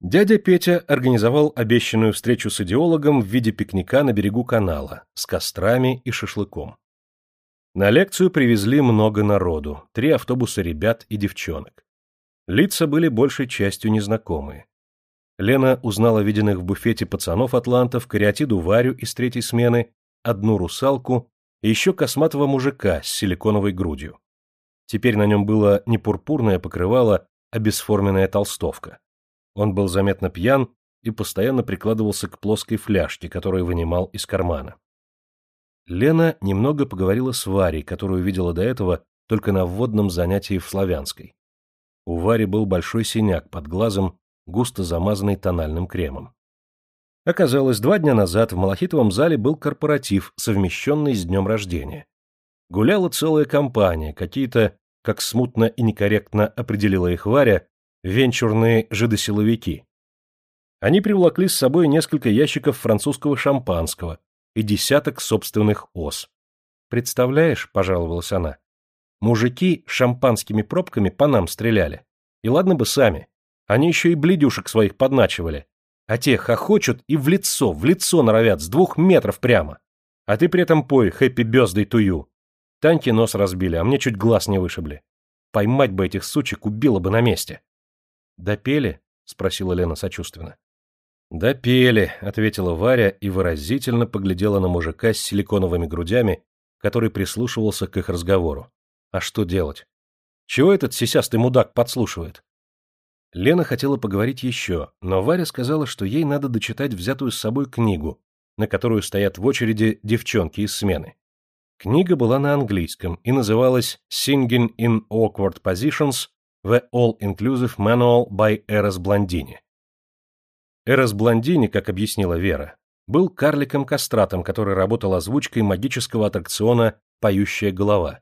Дядя Петя организовал обещанную встречу с идеологом в виде пикника на берегу канала, с кострами и шашлыком. На лекцию привезли много народу, три автобуса ребят и девчонок. Лица были большей частью незнакомые. Лена узнала виденных в буфете пацанов-атлантов, кариатиду Варю из третьей смены, одну русалку и еще косматого мужика с силиконовой грудью. Теперь на нем было не пурпурное покрывало, а бесформенная толстовка. Он был заметно пьян и постоянно прикладывался к плоской фляжке, которую вынимал из кармана. Лена немного поговорила с Варей, которую видела до этого только на вводном занятии в Славянской. У Вари был большой синяк под глазом, густо замазанный тональным кремом. Оказалось, два дня назад в Малахитовом зале был корпоратив, совмещенный с днем рождения. Гуляла целая компания, какие-то, как смутно и некорректно определила их Варя, венчурные жидосиловики. Они привлекли с собой несколько ящиков французского шампанского и десяток собственных ос. «Представляешь», — пожаловалась она, — «мужики шампанскими пробками по нам стреляли. И ладно бы сами, они еще и бледюшек своих подначивали. А те хохочут и в лицо, в лицо норовят, с двух метров прямо. А ты при этом пой «Хэппи Бёздэй тую». Таньке нос разбили, а мне чуть глаз не вышибли. Поймать бы этих сучек убило бы на месте. «Допели?» — спросила Лена сочувственно. «Допели», — ответила Варя и выразительно поглядела на мужика с силиконовыми грудями, который прислушивался к их разговору. «А что делать? Чего этот сисястый мудак подслушивает?» Лена хотела поговорить еще, но Варя сказала, что ей надо дочитать взятую с собой книгу, на которую стоят в очереди девчонки из смены. Книга была на английском и называлась «Singing in Awkward Positions The All-Inclusive Manual by Эрос Блондини. Эрос Блондини, как объяснила Вера, был карликом-кастратом, который работал озвучкой магического аттракциона «Поющая голова».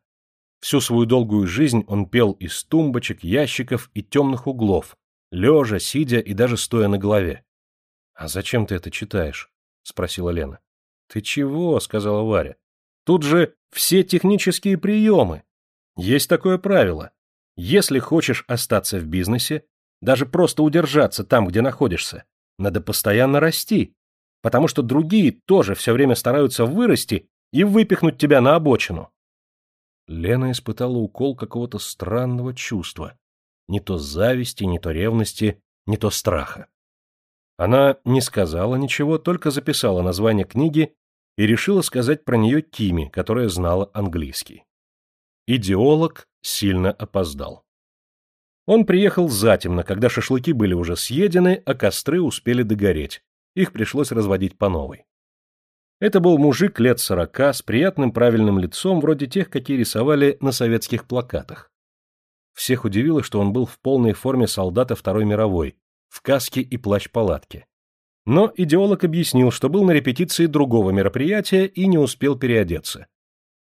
Всю свою долгую жизнь он пел из тумбочек, ящиков и темных углов, лежа, сидя и даже стоя на голове. — А зачем ты это читаешь? — спросила Лена. — Ты чего? — сказала Варя. — Тут же все технические приемы. Есть такое правило. Если хочешь остаться в бизнесе, даже просто удержаться там, где находишься, надо постоянно расти, потому что другие тоже все время стараются вырасти и выпихнуть тебя на обочину. Лена испытала укол какого-то странного чувства. Не то зависти, не то ревности, не то страха. Она не сказала ничего, только записала название книги и решила сказать про нее Тиме, которая знала английский. Идеолог сильно опоздал. Он приехал затемно, когда шашлыки были уже съедены, а костры успели догореть. Их пришлось разводить по новой. Это был мужик лет сорока с приятным правильным лицом, вроде тех, какие рисовали на советских плакатах. Всех удивило, что он был в полной форме солдата Второй мировой, в каске и плащ-палатке. Но идеолог объяснил, что был на репетиции другого мероприятия и не успел переодеться.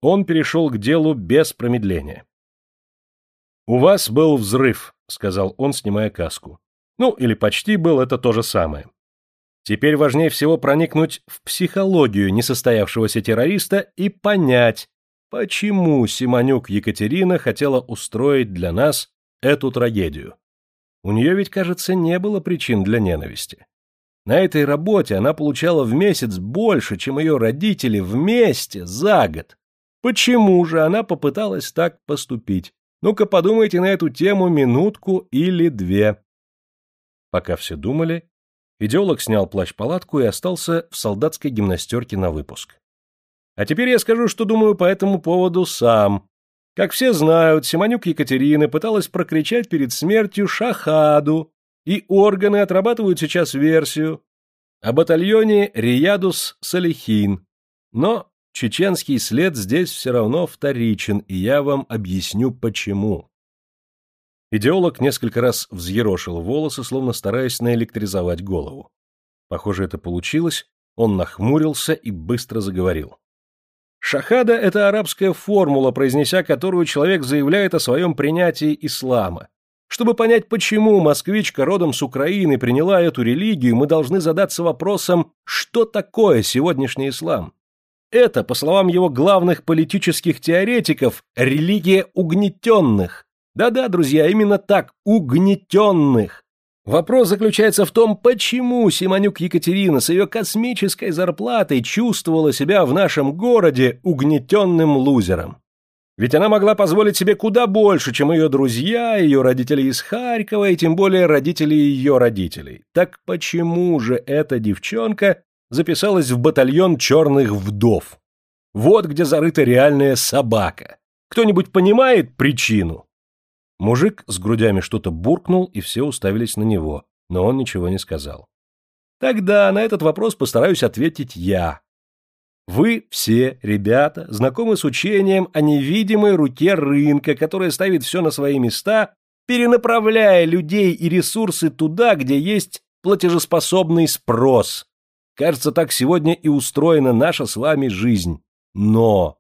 Он перешел к делу без промедления. «У вас был взрыв», — сказал он, снимая каску. «Ну, или почти был, это то же самое. Теперь важнее всего проникнуть в психологию несостоявшегося террориста и понять, почему Симонюк Екатерина хотела устроить для нас эту трагедию. У нее ведь, кажется, не было причин для ненависти. На этой работе она получала в месяц больше, чем ее родители вместе за год. Почему же она попыталась так поступить? Ну-ка подумайте на эту тему минутку или две. Пока все думали, идеолог снял плащ-палатку и остался в солдатской гимнастерке на выпуск. А теперь я скажу, что думаю по этому поводу сам. Как все знают, Симонюк Екатерина пыталась прокричать перед смертью шахаду, и органы отрабатывают сейчас версию о батальоне Риядус Салихин. Но чеченский след здесь все равно вторичен, и я вам объясню почему. Идеолог несколько раз взъерошил волосы, словно стараясь наэлектризовать голову. Похоже, это получилось, он нахмурился и быстро заговорил. Шахада – это арабская формула, произнеся которую человек заявляет о своем принятии ислама. Чтобы понять, почему москвичка родом с Украины приняла эту религию, мы должны задаться вопросом, что такое сегодняшний ислам. Это, по словам его главных политических теоретиков, религия угнетенных. Да-да, друзья, именно так, угнетенных. Вопрос заключается в том, почему Симонюк Екатерина с ее космической зарплатой чувствовала себя в нашем городе угнетенным лузером. Ведь она могла позволить себе куда больше, чем ее друзья, ее родители из Харькова и тем более родители ее родителей. Так почему же эта девчонка записалась в батальон черных вдов? Вот где зарыта реальная собака. Кто-нибудь понимает причину? Мужик с грудями что-то буркнул, и все уставились на него, но он ничего не сказал. Тогда на этот вопрос постараюсь ответить я. Вы все, ребята, знакомы с учением о невидимой руке рынка, которая ставит все на свои места, перенаправляя людей и ресурсы туда, где есть платежеспособный спрос. Кажется, так сегодня и устроена наша с вами жизнь. Но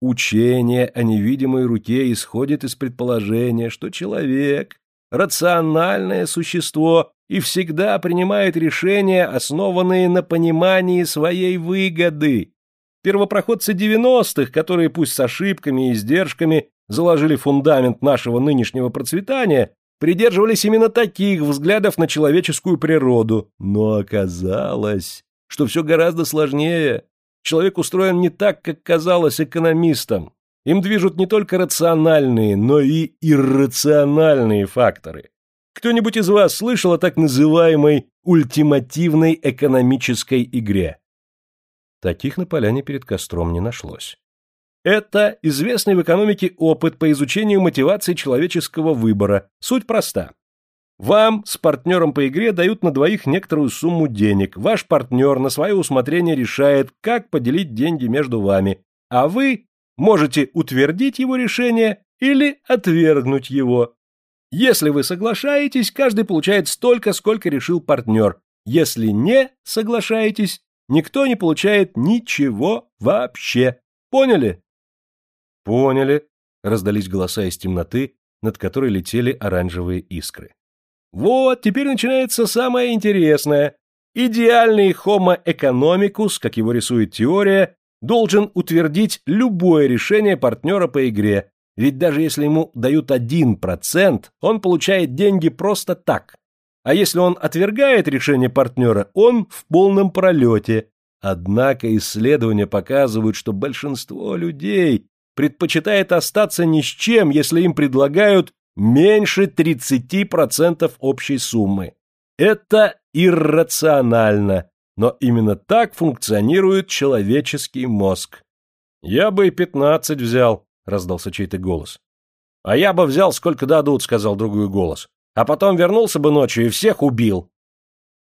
Учение о невидимой руке исходит из предположения, что человек – рациональное существо и всегда принимает решения, основанные на понимании своей выгоды. Первопроходцы 90-х, которые пусть с ошибками и издержками заложили фундамент нашего нынешнего процветания, придерживались именно таких взглядов на человеческую природу. Но оказалось, что все гораздо сложнее. Человек устроен не так, как казалось экономистам. Им движут не только рациональные, но и иррациональные факторы. Кто-нибудь из вас слышал о так называемой ультимативной экономической игре? Таких на поляне перед костром не нашлось. Это известный в экономике опыт по изучению мотивации человеческого выбора. Суть проста. Вам с партнером по игре дают на двоих некоторую сумму денег. Ваш партнер на свое усмотрение решает, как поделить деньги между вами, а вы можете утвердить его решение или отвергнуть его. Если вы соглашаетесь, каждый получает столько, сколько решил партнер. Если не соглашаетесь, никто не получает ничего вообще. Поняли? Поняли, раздались голоса из темноты, над которой летели оранжевые искры. Вот, теперь начинается самое интересное. Идеальный Homo economicus, как его рисует теория, должен утвердить любое решение партнера по игре, ведь даже если ему дают 1%, он получает деньги просто так. А если он отвергает решение партнера, он в полном пролете. Однако исследования показывают, что большинство людей предпочитает остаться ни с чем, если им предлагают меньше 30% общей суммы. Это иррационально, но именно так функционирует человеческий мозг. «Я бы и пятнадцать взял», — раздался чей-то голос. «А я бы взял, сколько дадут», — сказал другой голос. «А потом вернулся бы ночью и всех убил».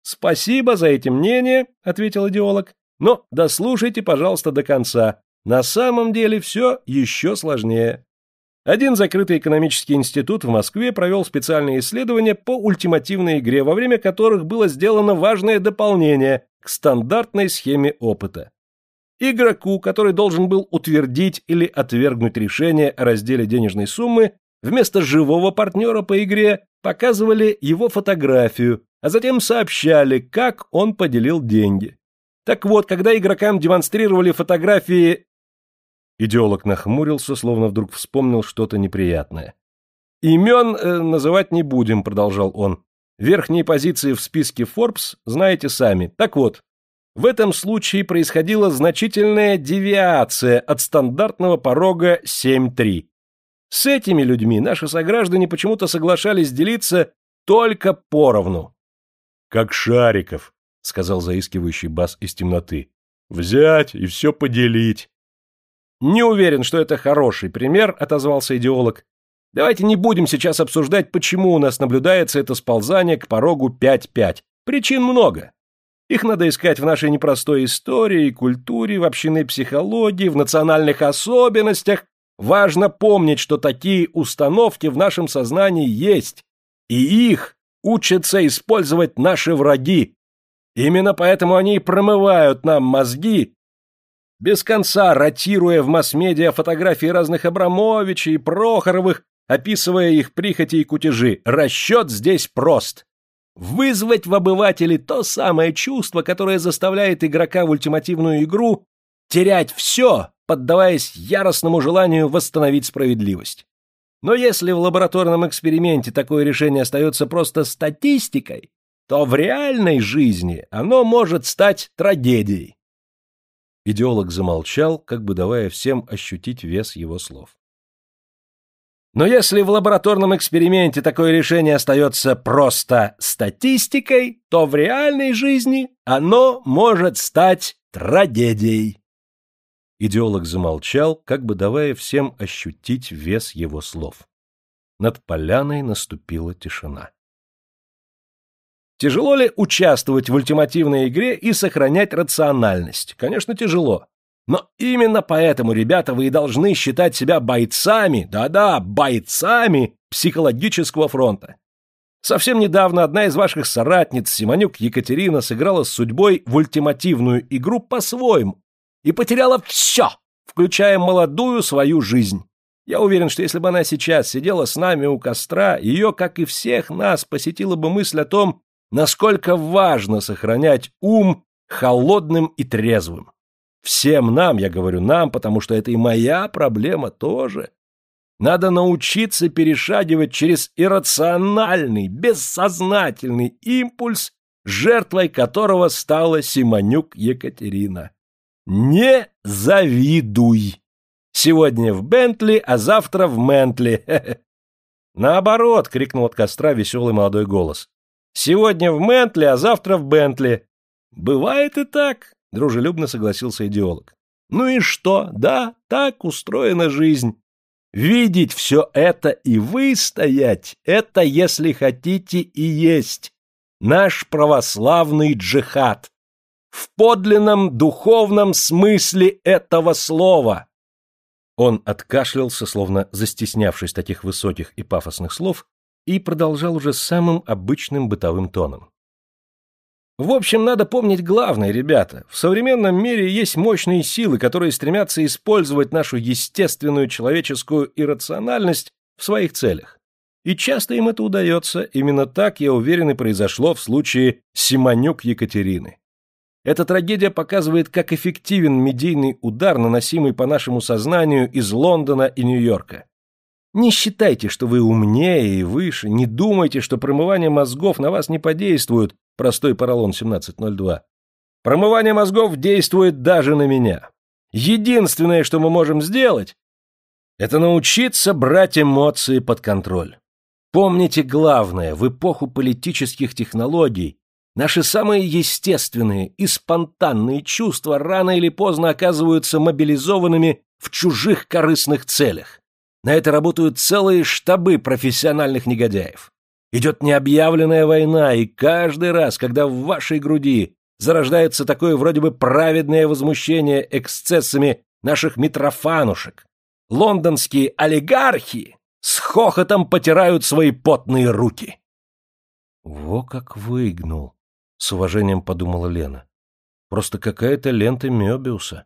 «Спасибо за эти мнения», — ответил идеолог. «Но дослушайте, пожалуйста, до конца. На самом деле все еще сложнее. Один закрытый экономический институт в Москве провел специальные исследования по ультимативной игре, во время которых было сделано важное дополнение к стандартной схеме опыта. Игроку, который должен был утвердить или отвергнуть решение о разделе денежной суммы, вместо живого партнера по игре показывали его фотографию, а затем сообщали, как он поделил деньги. Так вот, когда игрокам демонстрировали фотографии Идеолог нахмурился, словно вдруг вспомнил что-то неприятное. «Имен э, называть не будем», — продолжал он. «Верхние позиции в списке Forbes знаете сами. Так вот, в этом случае происходила значительная девиация от стандартного порога 7.3. С этими людьми наши сограждане почему-то соглашались делиться только поровну. «Как Шариков», — сказал заискивающий бас из темноты. «Взять и все поделить. Не уверен, что это хороший пример, отозвался идеолог. Давайте не будем сейчас обсуждать, почему у нас наблюдается это сползание к порогу 5-5. Причин много. Их надо искать в нашей непростой истории культуре, в общинной психологии, в национальных особенностях. Важно помнить, что такие установки в нашем сознании есть, и их учатся использовать наши враги. Именно поэтому они и промывают нам мозги без конца ротируя в масс-медиа фотографии разных Абрамовичей и Прохоровых, описывая их прихоти и кутежи. Расчет здесь прост. Вызвать в обывателе то самое чувство, которое заставляет игрока в ультимативную игру терять все, поддаваясь яростному желанию восстановить справедливость. Но если в лабораторном эксперименте такое решение остается просто статистикой, то в реальной жизни оно может стать трагедией. Идеолог замолчал, как бы давая всем ощутить вес его слов. Но если в лабораторном эксперименте такое решение остается просто статистикой, то в реальной жизни оно может стать трагедией. Идеолог замолчал, как бы давая всем ощутить вес его слов. Над поляной наступила тишина. Тяжело ли участвовать в ультимативной игре и сохранять рациональность? Конечно, тяжело. Но именно поэтому, ребята, вы и должны считать себя бойцами, да-да, бойцами психологического фронта. Совсем недавно одна из ваших соратниц, Симонюк Екатерина, сыграла с судьбой в ультимативную игру по-своему и потеряла все, включая молодую свою жизнь. Я уверен, что если бы она сейчас сидела с нами у костра, ее, как и всех нас, посетила бы мысль о том, насколько важно сохранять ум холодным и трезвым. Всем нам, я говорю нам, потому что это и моя проблема тоже. Надо научиться перешагивать через иррациональный, бессознательный импульс, жертвой которого стала Симонюк Екатерина. Не завидуй. Сегодня в Бентли, а завтра в Ментли. Наоборот, крикнул от костра веселый молодой голос. Сегодня в Ментли, а завтра в Бентли. Бывает и так, дружелюбно согласился идеолог. Ну и что? Да, так устроена жизнь. Видеть все это и выстоять — это, если хотите, и есть наш православный джихад. В подлинном духовном смысле этого слова. Он откашлялся, словно застеснявшись таких высоких и пафосных слов, и продолжал уже самым обычным бытовым тоном. В общем, надо помнить главное, ребята. В современном мире есть мощные силы, которые стремятся использовать нашу естественную человеческую иррациональность в своих целях. И часто им это удается, именно так, я уверен, и произошло в случае Симонюк Екатерины. Эта трагедия показывает, как эффективен медийный удар, наносимый по нашему сознанию из Лондона и Нью-Йорка. Не считайте, что вы умнее и выше, не думайте, что промывание мозгов на вас не подействует, простой поролон 1702. Промывание мозгов действует даже на меня. Единственное, что мы можем сделать, это научиться брать эмоции под контроль. Помните главное, в эпоху политических технологий наши самые естественные и спонтанные чувства рано или поздно оказываются мобилизованными в чужих корыстных целях. На это работают целые штабы профессиональных негодяев. Идет необъявленная война, и каждый раз, когда в вашей груди зарождается такое вроде бы праведное возмущение эксцессами наших митрофанушек, лондонские олигархи с хохотом потирают свои потные руки. «Во как выгнул!» — с уважением подумала Лена. «Просто какая-то лента Мёбиуса.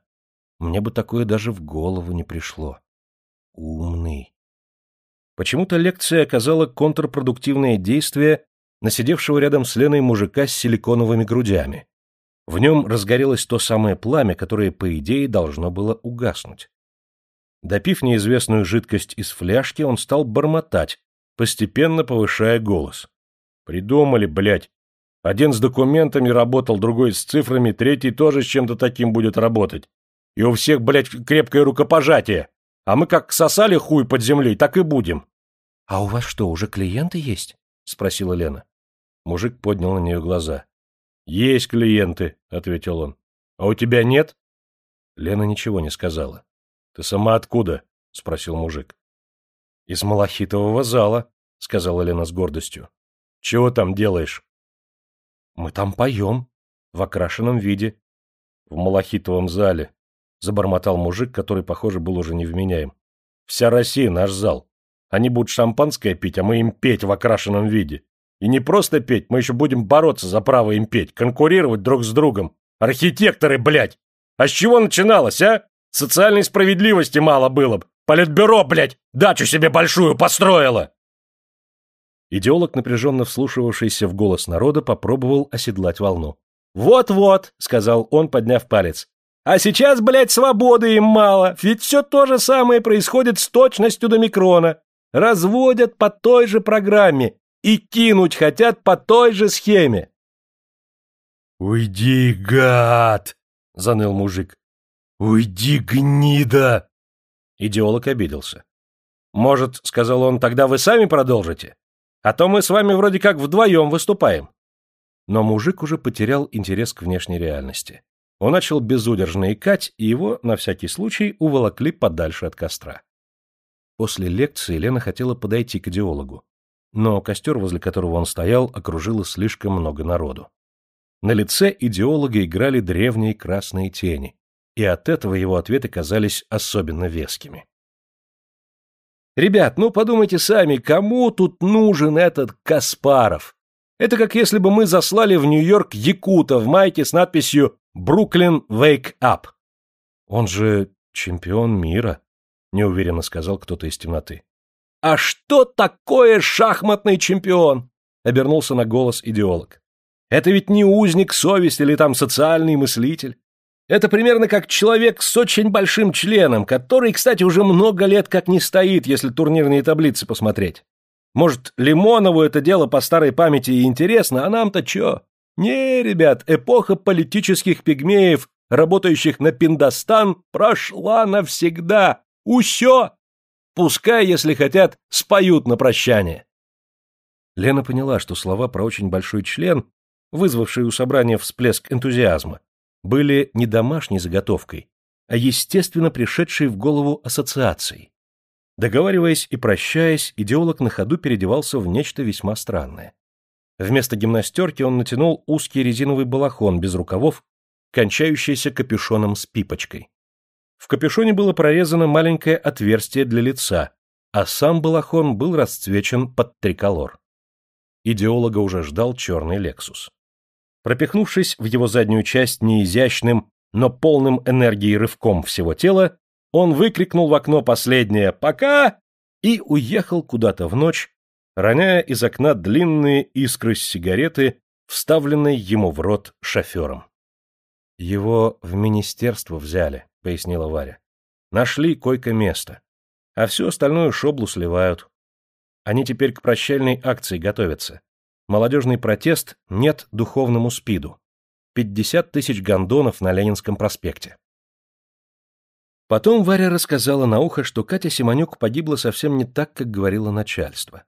Мне бы такое даже в голову не пришло». Умный. Почему-то лекция оказала контрпродуктивное действие на сидевшего рядом с Леной мужика с силиконовыми грудями. В нем разгорелось то самое пламя, которое, по идее, должно было угаснуть. Допив неизвестную жидкость из фляжки, он стал бормотать, постепенно повышая голос. «Придумали, блядь. Один с документами работал, другой с цифрами, третий тоже с чем-то таким будет работать. И у всех, блядь, крепкое рукопожатие. А мы как сосали хуй под землей, так и будем. — А у вас что, уже клиенты есть? — спросила Лена. Мужик поднял на нее глаза. — Есть клиенты, — ответил он. — А у тебя нет? Лена ничего не сказала. — Ты сама откуда? — спросил мужик. — Из малахитового зала, — сказала Лена с гордостью. — Чего там делаешь? — Мы там поем, в окрашенном виде. — В малахитовом зале, забормотал мужик, который, похоже, был уже невменяем. Вся Россия наш зал. Они будут шампанское пить, а мы им петь в окрашенном виде. И не просто петь, мы еще будем бороться за право им петь, конкурировать друг с другом. Архитекторы, блядь! А с чего начиналось, а? Социальной справедливости мало было бы. Политбюро, блядь, дачу себе большую построило!» Идеолог, напряженно вслушивавшийся в голос народа, попробовал оседлать волну. «Вот-вот», — сказал он, подняв палец, а сейчас, блядь, свободы им мало, ведь все то же самое происходит с точностью до микрона. разводят по той же программе и кинуть хотят по той же схеме. «Уйди, гад!» — заныл мужик. «Уйди, гнида!» Идеолог обиделся. «Может, — сказал он, — тогда вы сами продолжите? А то мы с вами вроде как вдвоем выступаем». Но мужик уже потерял интерес к внешней реальности. Он начал безудержно икать, и его, на всякий случай, уволокли подальше от костра. После лекции Лена хотела подойти к идеологу, но костер, возле которого он стоял, окружило слишком много народу. На лице идеолога играли древние красные тени, и от этого его ответы казались особенно вескими. «Ребят, ну подумайте сами, кому тут нужен этот Каспаров? Это как если бы мы заслали в Нью-Йорк Якута в майке с надписью «Бруклин Wake Up». «Он же чемпион мира», — неуверенно сказал кто-то из темноты. «А что такое шахматный чемпион?» — обернулся на голос идеолог. Это ведь не узник совести или там социальный мыслитель. Это примерно как человек с очень большим членом, который, кстати, уже много лет как не стоит, если турнирные таблицы посмотреть. Может, Лимонову это дело по старой памяти и интересно, а нам-то чё? Не, ребят, эпоха политических пигмеев, работающих на Пиндостан, прошла навсегда. Усё! Пускай, если хотят, споют на прощание. Лена поняла, что слова про очень большой член вызвавшие у собрания всплеск энтузиазма, были не домашней заготовкой, а естественно пришедшей в голову ассоциацией. Договариваясь и прощаясь, идеолог на ходу переодевался в нечто весьма странное. Вместо гимнастерки он натянул узкий резиновый балахон без рукавов, кончающийся капюшоном с пипочкой. В капюшоне было прорезано маленькое отверстие для лица, а сам балахон был расцвечен под триколор. Идеолога уже ждал черный «Лексус». Пропихнувшись в его заднюю часть неизящным, но полным энергии рывком всего тела, он выкрикнул в окно последнее «Пока!» и уехал куда-то в ночь, роняя из окна длинные искры с сигареты, вставленной ему в рот шофером. «Его в министерство взяли», — пояснила Варя. «Нашли койко-место. А всю остальную шоблу сливают. Они теперь к прощальной акции готовятся. Молодежный протест «Нет духовному СПИДу». 50 тысяч гондонов на Ленинском проспекте. Потом Варя рассказала на ухо, что Катя Симонюк погибла совсем не так, как говорило начальство.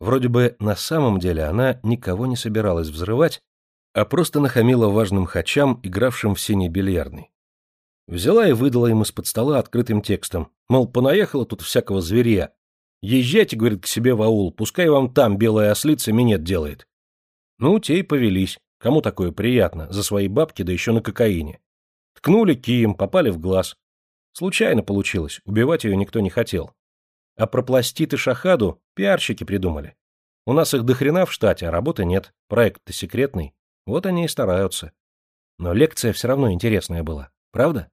Вроде бы на самом деле она никого не собиралась взрывать, а просто нахамила важным хачам, игравшим в синий бильярдный. Взяла и выдала им из-под стола открытым текстом, мол, понаехало тут всякого зверя, Езжайте, говорит, к себе в аул, пускай вам там белая ослица минет делает. Ну, те и повелись. Кому такое приятно, за свои бабки, да еще на кокаине. Ткнули кием, попали в глаз. Случайно получилось, убивать ее никто не хотел. А про пластит и шахаду пиарщики придумали. У нас их дохрена в штате, а работы нет, проект-то секретный. Вот они и стараются. Но лекция все равно интересная была, правда?